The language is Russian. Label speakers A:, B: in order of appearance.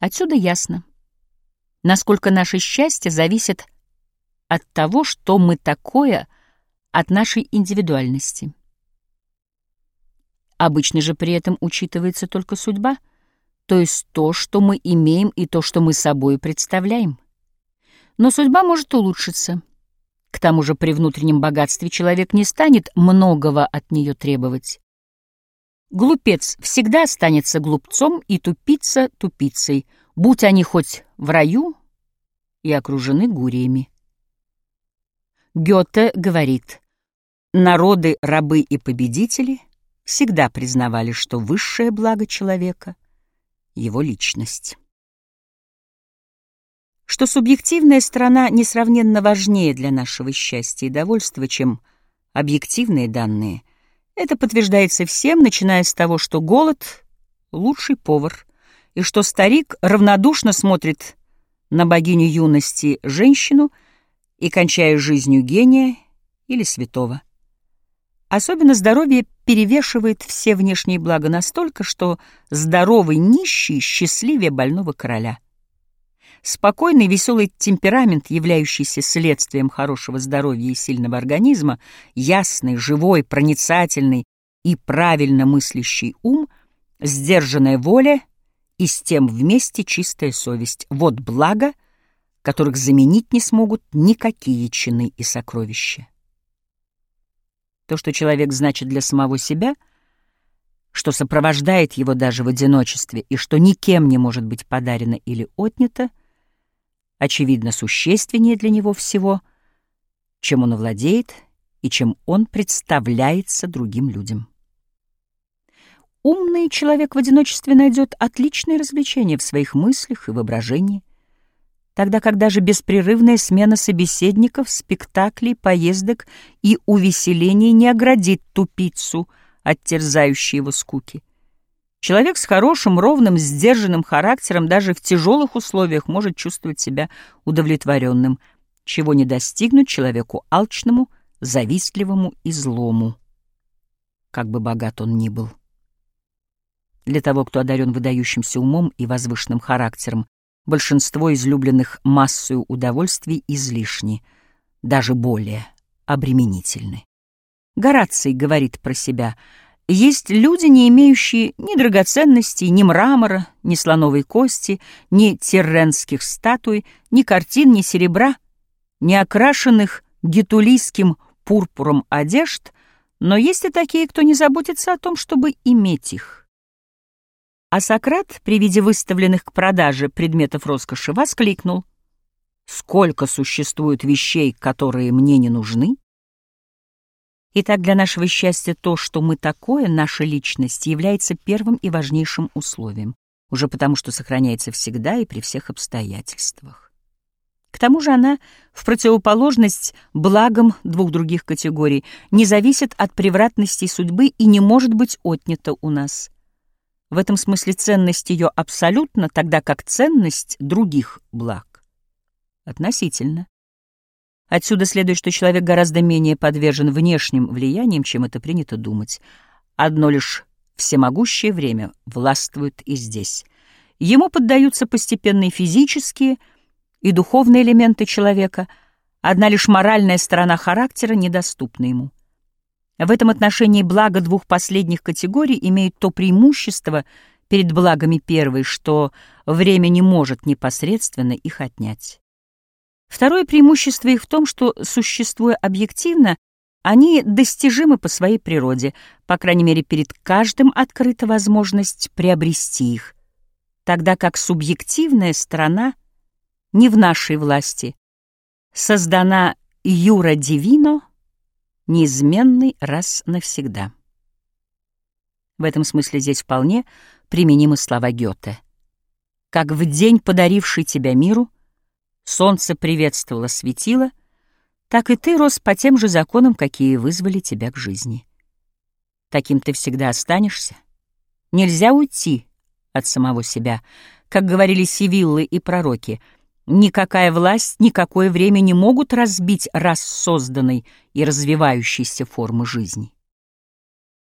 A: Отсюда ясно, насколько наше счастье зависит от того, что мы такое от нашей индивидуальности. Обычно же при этом учитывается только судьба, то есть то, что мы имеем и то, что мы собой представляем. Но судьба может улучшиться. К тому же при внутреннем богатстве человек не станет многого от нее требовать. Глупец всегда останется глупцом и тупица тупицей, будь они хоть в раю и окружены гуриями. Гёте говорит, народы, рабы и победители всегда признавали, что высшее благо человека — его личность. Что субъективная сторона несравненно важнее для нашего счастья и довольства, чем объективные данные, это подтверждается всем, начиная с того, что голод — лучший повар, и что старик равнодушно смотрит на богиню юности женщину — и кончая жизнью гения или святого. Особенно здоровье перевешивает все внешние блага настолько, что здоровый нищий счастливее больного короля. Спокойный веселый темперамент, являющийся следствием хорошего здоровья и сильного организма, ясный, живой, проницательный и правильно мыслящий ум, сдержанная воля и с тем вместе чистая совесть — вот благо — которых заменить не смогут никакие чины и сокровища. То, что человек значит для самого себя, что сопровождает его даже в одиночестве и что никем не может быть подарено или отнято, очевидно, существеннее для него всего, чем он овладеет и чем он представляется другим людям. Умный человек в одиночестве найдет отличное развлечение в своих мыслях и воображении — тогда как даже беспрерывная смена собеседников, спектаклей, поездок и увеселений не оградит тупицу от терзающей его скуки. Человек с хорошим, ровным, сдержанным характером даже в тяжелых условиях может чувствовать себя удовлетворенным, чего не достигнуть человеку алчному, завистливому и злому, как бы богат он ни был. Для того, кто одарен выдающимся умом и возвышенным характером, большинство излюбленных массою удовольствий излишни, даже более обременительны. Гораций говорит про себя «Есть люди, не имеющие ни драгоценностей, ни мрамора, ни слоновой кости, ни терренских статуй, ни картин, ни серебра, ни окрашенных гетулийским пурпуром одежд, но есть и такие, кто не заботится о том, чтобы иметь их». А Сократ при виде выставленных к продаже предметов роскоши воскликнул. «Сколько существует вещей, которые мне не нужны?» Итак, для нашего счастья то, что мы такое, наша личность, является первым и важнейшим условием, уже потому что сохраняется всегда и при всех обстоятельствах. К тому же она, в противоположность благам двух других категорий, не зависит от превратностей судьбы и не может быть отнята у нас. В этом смысле ценность ее абсолютно, тогда как ценность других благ относительно. Отсюда следует, что человек гораздо менее подвержен внешним влияниям, чем это принято думать. Одно лишь всемогущее время властвует и здесь. Ему поддаются постепенные физические и духовные элементы человека, одна лишь моральная сторона характера недоступна ему. В этом отношении благо двух последних категорий имеет то преимущество перед благами первой, что время не может непосредственно их отнять. Второе преимущество их в том, что, существуя объективно, они достижимы по своей природе, по крайней мере, перед каждым открыта возможность приобрести их, тогда как субъективная сторона не в нашей власти, создана юра дивино, неизменный раз навсегда. В этом смысле здесь вполне применимы слова Гёте. «Как в день, подаривший тебя миру, солнце приветствовало светило, так и ты рос по тем же законам, какие вызвали тебя к жизни. Таким ты всегда останешься. Нельзя уйти от самого себя, как говорили сивиллы и пророки — Никакая власть, никакое время не могут разбить раз созданной и развивающейся формы жизни.